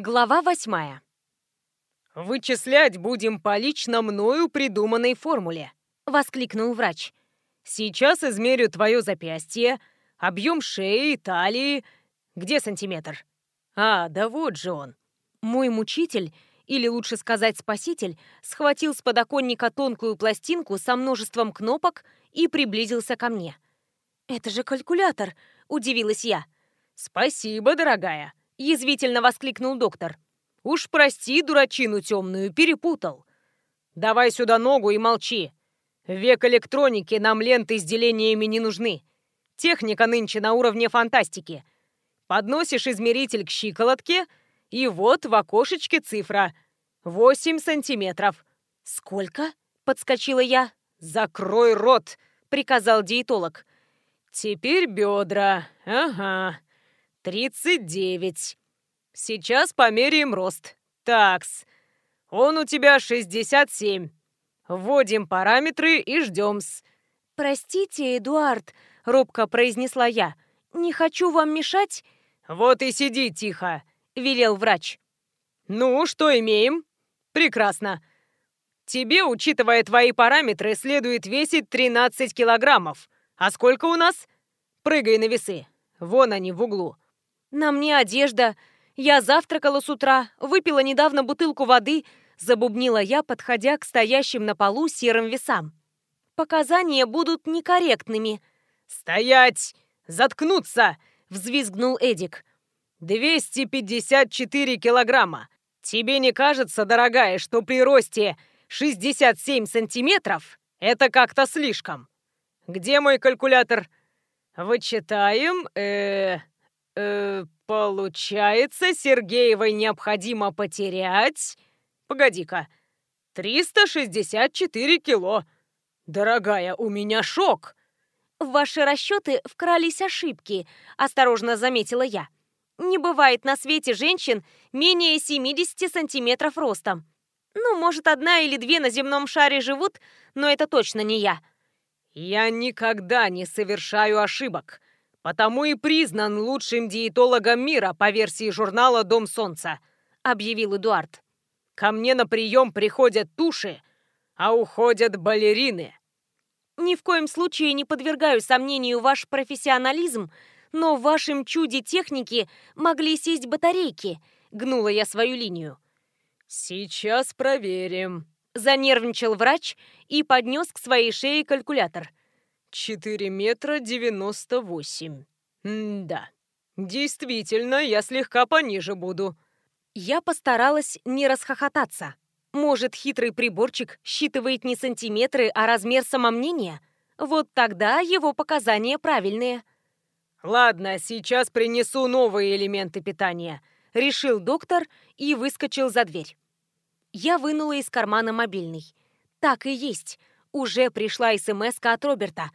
Глава восьмая. «Вычислять будем по лично мною придуманной формуле», — воскликнул врач. «Сейчас измерю твое запястье, объем шеи, талии. Где сантиметр? А, да вот же он». Мой мучитель, или лучше сказать спаситель, схватил с подоконника тонкую пластинку со множеством кнопок и приблизился ко мне. «Это же калькулятор!» — удивилась я. «Спасибо, дорогая!» — язвительно воскликнул доктор. Уж прости, дурачину темную, перепутал. Давай сюда ногу и молчи. век электроники нам ленты с делениями не нужны. Техника нынче на уровне фантастики. Подносишь измеритель к щиколотке, и вот в окошечке цифра. 8 сантиметров. «Сколько?» — подскочила я. «Закрой рот!» — приказал диетолог. «Теперь бедра. Ага. Тридцать девять. Сейчас померяем рост. Такс. Он у тебя 67. Вводим параметры и ждем-с. «Простите, Эдуард», — робко произнесла я. «Не хочу вам мешать». «Вот и сиди тихо», — велел врач. «Ну, что имеем?» «Прекрасно. Тебе, учитывая твои параметры, следует весить 13 килограммов. А сколько у нас? Прыгай на весы. Вон они в углу». «На мне одежда», я завтракала с утра, выпила недавно бутылку воды, забубнила я, подходя к стоящим на полу серым весам. Показания будут некорректными. «Стоять! Заткнуться!» — взвизгнул Эдик. «254 килограмма. Тебе не кажется, дорогая, что при росте 67 сантиметров это как-то слишком? Где мой калькулятор? Вычитаем, э, э, Получается, Сергеевой необходимо потерять... Погоди-ка. 364 кило. Дорогая, у меня шок. В ваши расчеты вкрались ошибки, осторожно заметила я. Не бывает на свете женщин менее 70 сантиметров ростом. Ну, может, одна или две на земном шаре живут, но это точно не я. Я никогда не совершаю ошибок потому и признан лучшим диетологом мира по версии журнала «Дом солнца», — объявил Эдуард. «Ко мне на прием приходят туши, а уходят балерины». «Ни в коем случае не подвергаю сомнению ваш профессионализм, но в вашем чуде техники могли сесть батарейки», — гнула я свою линию. «Сейчас проверим», — занервничал врач и поднес к своей шее калькулятор. Четыре метра девяносто восемь. да, действительно, я слегка пониже буду. Я постаралась не расхохотаться. Может, хитрый приборчик считывает не сантиметры, а размер самомнения? Вот тогда его показания правильные. «Ладно, сейчас принесу новые элементы питания», — решил доктор и выскочил за дверь. Я вынула из кармана мобильный. Так и есть. Уже пришла смс от Роберта.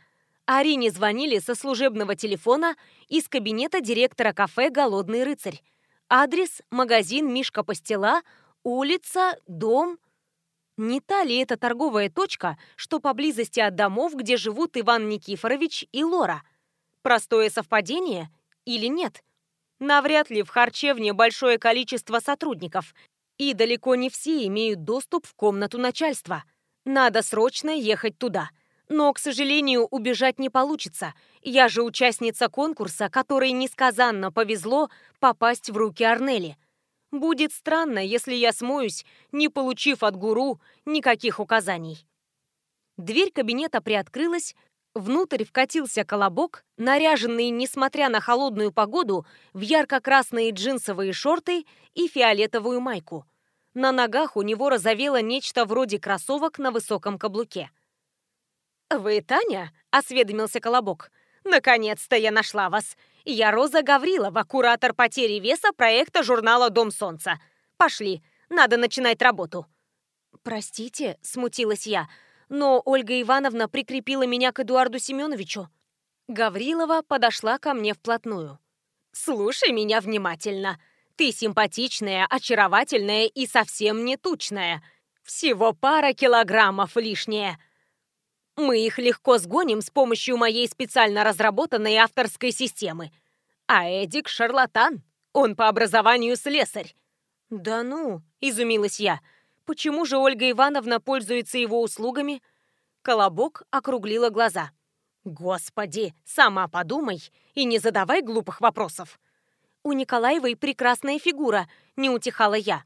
Арине звонили со служебного телефона из кабинета директора кафе «Голодный рыцарь». Адрес – магазин «Мишка Пастила», улица, дом. Не та ли это торговая точка, что поблизости от домов, где живут Иван Никифорович и Лора? Простое совпадение или нет? Навряд ли в харчевне большое количество сотрудников, и далеко не все имеют доступ в комнату начальства – надо срочно ехать туда. Но, к сожалению, убежать не получится. Я же участница конкурса, которой несказанно повезло попасть в руки Арнели. Будет странно, если я смоюсь, не получив от гуру никаких указаний. Дверь кабинета приоткрылась, внутрь вкатился колобок, наряженный, несмотря на холодную погоду, в ярко-красные джинсовые шорты и фиолетовую майку – на ногах у него разовело нечто вроде кроссовок на высоком каблуке. «Вы Таня?» — осведомился Колобок. «Наконец-то я нашла вас. Я Роза Гаврилова, куратор потери веса проекта журнала «Дом солнца». Пошли, надо начинать работу». «Простите», — смутилась я, но Ольга Ивановна прикрепила меня к Эдуарду Семеновичу. Гаврилова подошла ко мне вплотную. «Слушай меня внимательно», ты симпатичная, очаровательная и совсем не тучная. Всего пара килограммов лишнее. Мы их легко сгоним с помощью моей специально разработанной авторской системы. А Эдик — шарлатан. Он по образованию слесарь. «Да ну!» – изумилась я. «Почему же Ольга Ивановна пользуется его услугами?» Колобок округлила глаза. «Господи, сама подумай и не задавай глупых вопросов!» «У Николаевой прекрасная фигура», — не утихала я.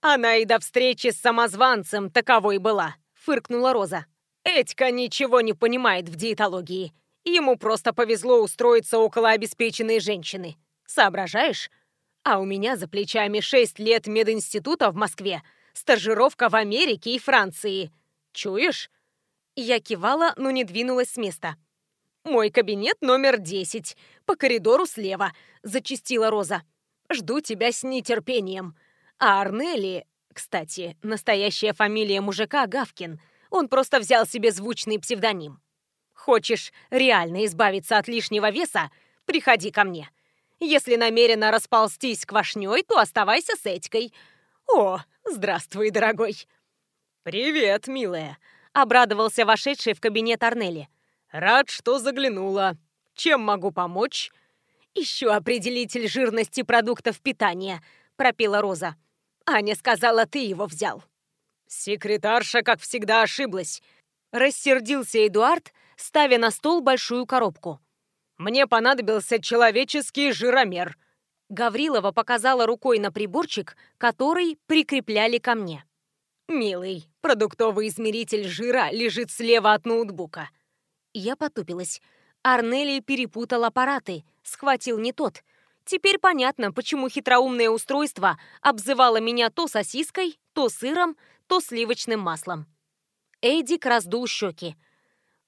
«Она и до встречи с самозванцем таковой была», — фыркнула Роза. «Этька ничего не понимает в диетологии. Ему просто повезло устроиться около обеспеченной женщины. Соображаешь? А у меня за плечами шесть лет мединститута в Москве, стажировка в Америке и Франции. Чуешь?» Я кивала, но не двинулась с места. «Мой кабинет номер десять, по коридору слева», — зачистила Роза. «Жду тебя с нетерпением. А Арнели, кстати, настоящая фамилия мужика Гавкин. Он просто взял себе звучный псевдоним. Хочешь реально избавиться от лишнего веса? Приходи ко мне. Если намерена расползтись квашней, то оставайся с Этькой. О, здравствуй, дорогой!» «Привет, милая!» — обрадовался вошедший в кабинет Арнели. «Рад, что заглянула. Чем могу помочь?» «Ищу определитель жирности продуктов питания», — пропела Роза. «Аня сказала, ты его взял». «Секретарша, как всегда, ошиблась», — рассердился Эдуард, ставя на стол большую коробку. «Мне понадобился человеческий жиромер». Гаврилова показала рукой на приборчик, который прикрепляли ко мне. «Милый, продуктовый измеритель жира лежит слева от ноутбука». Я потупилась. Арнели перепутал аппараты, схватил не тот. Теперь понятно, почему хитроумное устройство обзывало меня то сосиской, то сыром, то сливочным маслом. Эдик раздул щеки.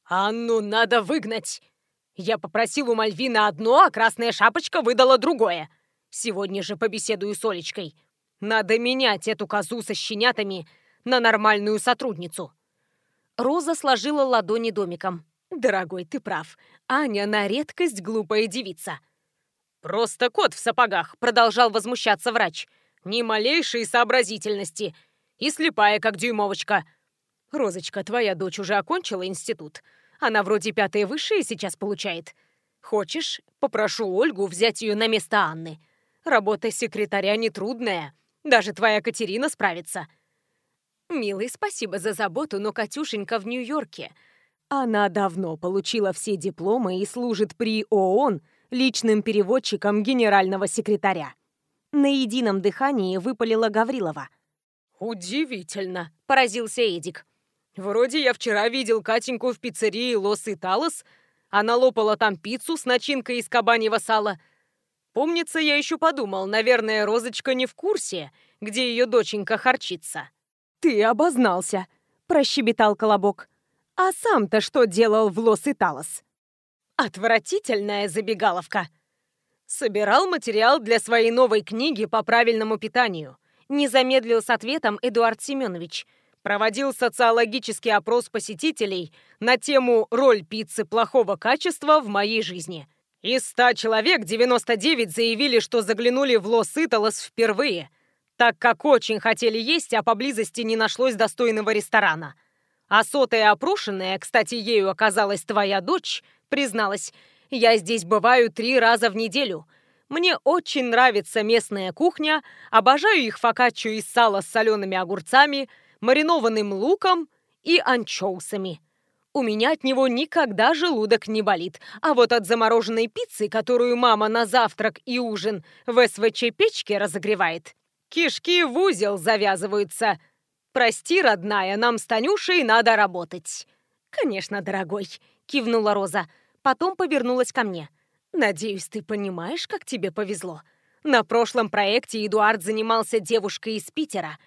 «Анну надо выгнать! Я попросил у Мальвины одно, а Красная Шапочка выдала другое. Сегодня же побеседую с Олечкой. Надо менять эту козу со щенятами на нормальную сотрудницу». Роза сложила ладони домиком. «Дорогой, ты прав. Аня на редкость глупая девица». «Просто кот в сапогах», — продолжал возмущаться врач. «Ни малейшей сообразительности. И слепая, как дюймовочка». «Розочка, твоя дочь уже окончила институт. Она вроде пятое высшее сейчас получает. Хочешь, попрошу Ольгу взять ее на место Анны. Работа секретаря нетрудная. Даже твоя Катерина справится». «Милый, спасибо за заботу, но Катюшенька в Нью-Йорке. Она давно получила все дипломы и служит при ООН личным переводчиком генерального секретаря». На едином дыхании выпалила Гаврилова. «Удивительно», — поразился Эдик. «Вроде я вчера видел Катеньку в пиццерии Лос Италос. Она лопала там пиццу с начинкой из кабаньего сала. Помнится, я еще подумал, наверное, Розочка не в курсе, где ее доченька харчится». «Ты обознался», — прощебетал Колобок. «А сам-то что делал в Лос-Италос?» «Отвратительная забегаловка!» Собирал материал для своей новой книги по правильному питанию. Не замедлил с ответом Эдуард Семенович. Проводил социологический опрос посетителей на тему «Роль пиццы плохого качества в моей жизни». Из 100 человек 99 заявили, что заглянули в Лос-Италос впервые – так как очень хотели есть, а поблизости не нашлось достойного ресторана. А сотая опрошенная, кстати, ею оказалась твоя дочь, призналась, «Я здесь бываю три раза в неделю. Мне очень нравится местная кухня, обожаю их фокаччо из сала с солеными огурцами, маринованным луком и анчоусами. У меня от него никогда желудок не болит, а вот от замороженной пиццы, которую мама на завтрак и ужин в СВЧ-печке разогревает, Кишки в узел завязываются. Прости, родная, нам с Танюшей надо работать. Конечно, дорогой, кивнула Роза. Потом повернулась ко мне. Надеюсь, ты понимаешь, как тебе повезло. На прошлом проекте Эдуард занимался девушкой из Питера.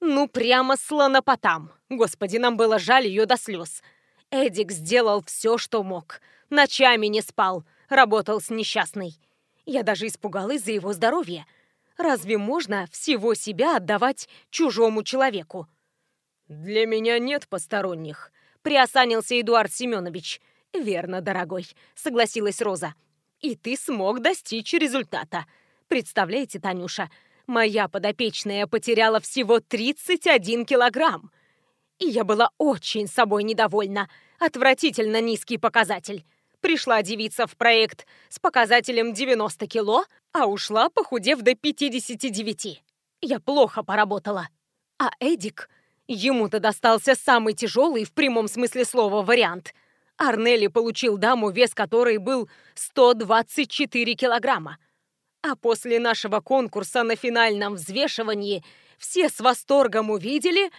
Ну, прямо слонопотам. Господи, нам было жаль ее до слез. Эдик сделал все, что мог. Ночами не спал, работал с несчастной. Я даже испугалась за его здоровье. Разве можно всего себя отдавать чужому человеку? «Для меня нет посторонних», — приосанился Эдуард Семенович. «Верно, дорогой», — согласилась Роза. «И ты смог достичь результата. Представляете, Танюша, моя подопечная потеряла всего 31 килограмм. И я была очень собой недовольна. Отвратительно низкий показатель. Пришла девица в проект с показателем 90 кило, а ушла, похудев до 59. Я плохо поработала. А Эдик... Ему-то достался самый тяжелый в прямом смысле слова вариант. Арнелли получил даму, вес которой был 124 килограмма. А после нашего конкурса на финальном взвешивании все с восторгом увидели...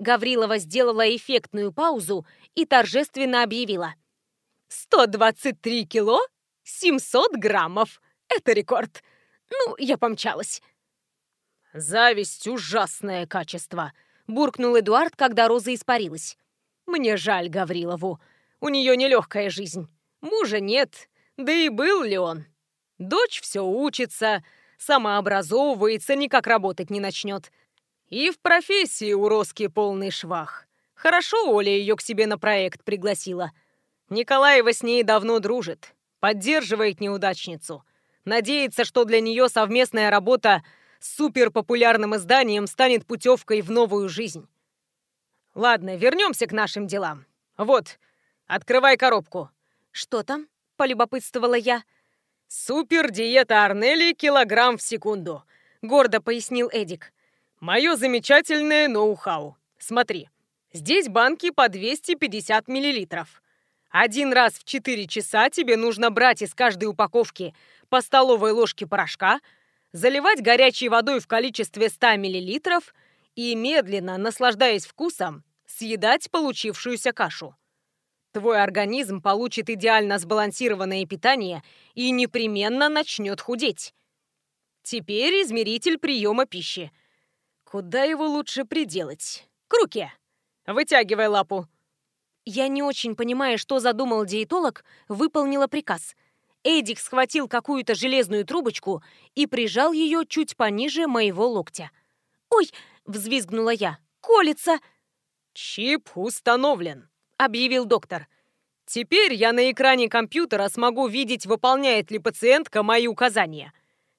Гаврилова сделала эффектную паузу и торжественно объявила. «123 кило, 700 граммов. Это рекорд. Ну, я помчалась». «Зависть — ужасное качество», — буркнул Эдуард, когда Роза испарилась. «Мне жаль Гаврилову. У нее нелегкая жизнь. Мужа нет, да и был ли он? Дочь все учится, самообразовывается, никак работать не начнет. И в профессии у Роски полный швах. Хорошо Оля ее к себе на проект пригласила. Николаева с ней давно дружит, поддерживает неудачницу. Надеется, что для нее совместная работа с суперпопулярным изданием станет путевкой в новую жизнь. Ладно, вернемся к нашим делам. Вот, открывай коробку. Что там? Полюбопытствовала я. Супер-диета Арнели килограмм в секунду, гордо пояснил Эдик. Мое замечательное ноу-хау. Смотри, здесь банки по 250 миллилитров. Один раз в 4 часа тебе нужно брать из каждой упаковки по столовой ложке порошка, заливать горячей водой в количестве 100 мл и медленно, наслаждаясь вкусом, съедать получившуюся кашу. Твой организм получит идеально сбалансированное питание и непременно начнет худеть. Теперь измеритель приема пищи. Куда его лучше приделать? К руке. Вытягивай лапу. Я не очень понимая, что задумал диетолог, выполнила приказ. Эдик схватил какую-то железную трубочку и прижал ее чуть пониже моего локтя. «Ой!» — взвизгнула я. «Колется!» «Чип установлен», — объявил доктор. «Теперь я на экране компьютера смогу видеть, выполняет ли пациентка мои указания.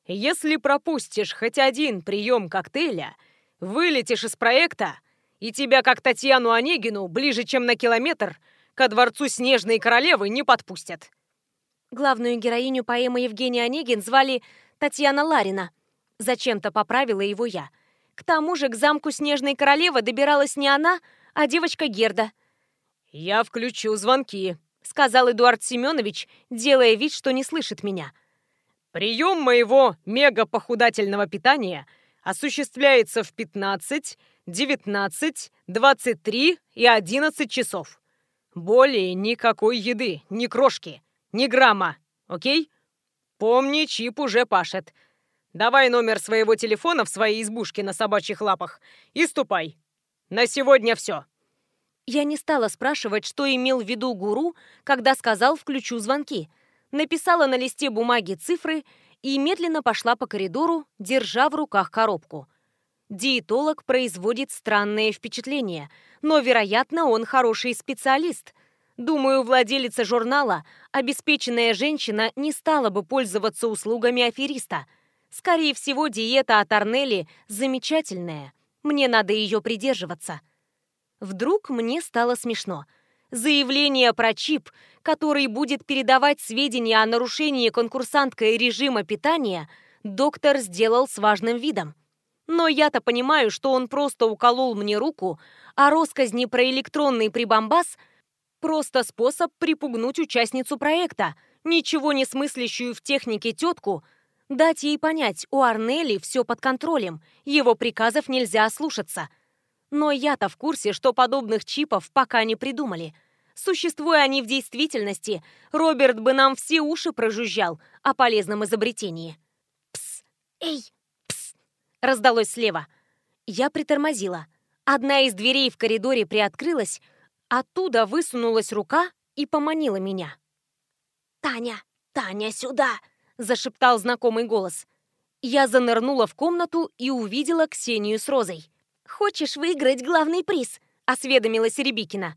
Если пропустишь хоть один прием коктейля, вылетишь из проекта, и тебя, как Татьяну Онегину, ближе, чем на километр, ко дворцу Снежной Королевы не подпустят». Главную героиню поэмы Евгения Онегин звали Татьяна Ларина. Зачем-то поправила его я. К тому же к замку Снежной Королевы добиралась не она, а девочка Герда. «Я включу звонки», — сказал Эдуард Семенович, делая вид, что не слышит меня. «Прием моего мегапохудательного питания осуществляется в 15, 19, 23 и 11 часов. Более никакой еды, ни крошки. Ни грамма, окей? Помни, чип уже пашет. Давай номер своего телефона в своей избушке на собачьих лапах и ступай. На сегодня все. Я не стала спрашивать, что имел в виду гуру, когда сказал «включу звонки». Написала на листе бумаги цифры и медленно пошла по коридору, держа в руках коробку. Диетолог производит странное впечатление, но, вероятно, он хороший специалист – Думаю, владелица журнала, обеспеченная женщина, не стала бы пользоваться услугами афериста. Скорее всего, диета от Арнели замечательная. Мне надо ее придерживаться. Вдруг мне стало смешно. Заявление про чип, который будет передавать сведения о нарушении конкурсанткой режима питания, доктор сделал с важным видом. Но я-то понимаю, что он просто уколол мне руку, а росказни про электронный прибамбас – Просто способ припугнуть участницу проекта, ничего не смыслящую в технике тетку, дать ей понять, у Арнели все под контролем, его приказов нельзя слушаться. Но я-то в курсе, что подобных чипов пока не придумали. Существуя они в действительности, Роберт бы нам все уши прожужжал о полезном изобретении. «Пс! Эй! Пс!» раздалось слева. Я притормозила. Одна из дверей в коридоре приоткрылась, Оттуда высунулась рука и поманила меня. «Таня! Таня, сюда!» – зашептал знакомый голос. Я занырнула в комнату и увидела Ксению с Розой. «Хочешь выиграть главный приз?» – осведомилась Рябикина.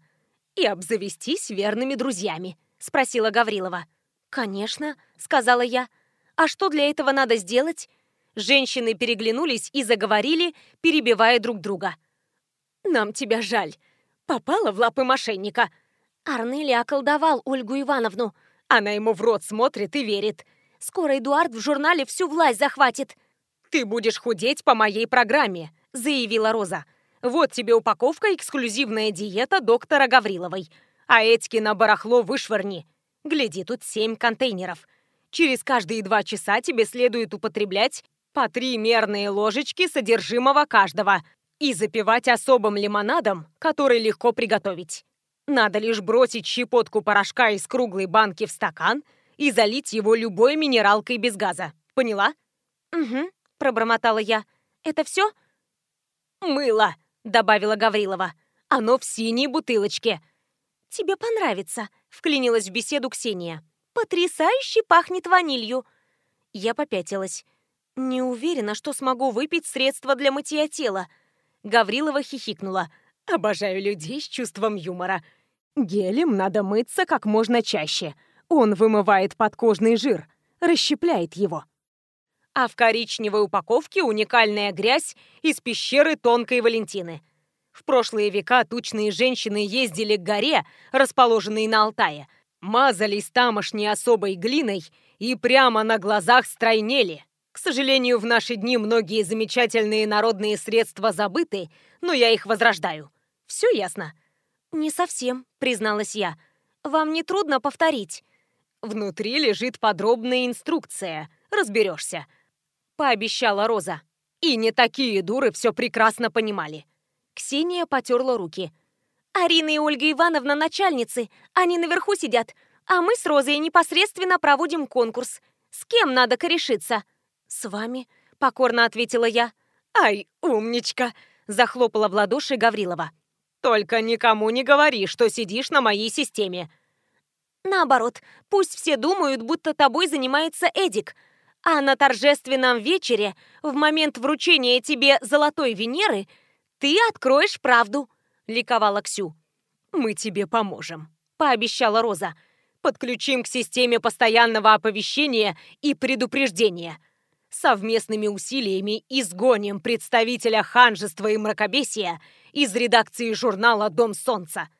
«И обзавестись верными друзьями», – спросила Гаврилова. «Конечно», – сказала я. «А что для этого надо сделать?» Женщины переглянулись и заговорили, перебивая друг друга. «Нам тебя жаль», Попала в лапы мошенника. Арнели околдовал Ольгу Ивановну. Она ему в рот смотрит и верит. Скоро Эдуард в журнале всю власть захватит. «Ты будешь худеть по моей программе», — заявила Роза. «Вот тебе упаковка эксклюзивная диета доктора Гавриловой. А этики на барахло вышвырни. Гляди, тут семь контейнеров. Через каждые два часа тебе следует употреблять по три мерные ложечки содержимого каждого и запивать особым лимонадом, который легко приготовить. Надо лишь бросить щепотку порошка из круглой банки в стакан и залить его любой минералкой без газа. Поняла? «Угу», — пробормотала я. «Это все?» «Мыло», — добавила Гаврилова. «Оно в синей бутылочке». «Тебе понравится», — вклинилась в беседу Ксения. «Потрясающе пахнет ванилью». Я попятилась. Не уверена, что смогу выпить средство для мытья тела. Гаврилова хихикнула. «Обожаю людей с чувством юмора. Гелем надо мыться как можно чаще. Он вымывает подкожный жир, расщепляет его. А в коричневой упаковке уникальная грязь из пещеры Тонкой Валентины. В прошлые века тучные женщины ездили к горе, расположенной на Алтае, мазались тамошней особой глиной и прямо на глазах стройнели. К сожалению, в наши дни многие замечательные народные средства забыты, но я их возрождаю. Все ясно? «Не совсем», — призналась я. «Вам не трудно повторить?» «Внутри лежит подробная инструкция. Разберешься», — пообещала Роза. И не такие дуры все прекрасно понимали. Ксения потерла руки. «Арина и Ольга Ивановна начальницы. Они наверху сидят. А мы с Розой непосредственно проводим конкурс. С кем надо корешиться?» «С вами», — покорно ответила я. «Ай, умничка!» — захлопала в ладоши Гаврилова. Только никому не говори, что сидишь на моей системе. Наоборот, пусть все думают, будто тобой занимается Эдик. А на торжественном вечере, в момент вручения тебе золотой Венеры, ты откроешь правду, ликовала Ксю. Мы тебе поможем, пообещала Роза. Подключим к системе постоянного оповещения и предупреждения. Совместными усилиями изгоним представителя ханжества и мракобесия из редакции журнала «Дом солнца».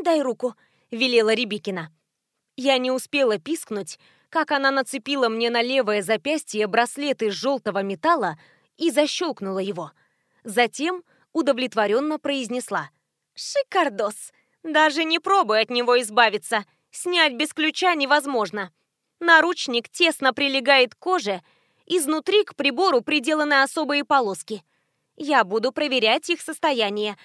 «Дай руку», — велела Рябикина. Я не успела пискнуть, как она нацепила мне на левое запястье браслет из желтого металла и защелкнула его. Затем удовлетворенно произнесла. «Шикардос! Даже не пробуй от него избавиться. Снять без ключа невозможно. Наручник тесно прилегает к коже, изнутри к прибору приделаны особые полоски. Я буду проверять их состояние.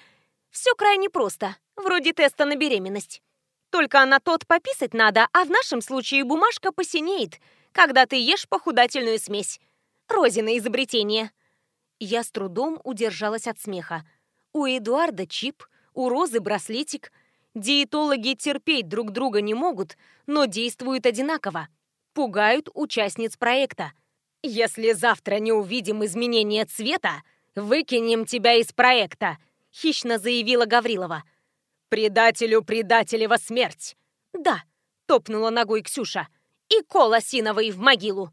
Все крайне просто, вроде теста на беременность. Только на тот пописать надо, а в нашем случае бумажка посинеет, когда ты ешь похудательную смесь. Розина изобретение. Я с трудом удержалась от смеха. У Эдуарда чип, у Розы браслетик. Диетологи терпеть друг друга не могут, но действуют одинаково. Пугают участниц проекта. Если завтра не увидим изменения цвета, «Выкинем тебя из проекта», — хищно заявила Гаврилова. «Предателю предателева смерть!» «Да», — топнула ногой Ксюша. «И кол осиновый в могилу!»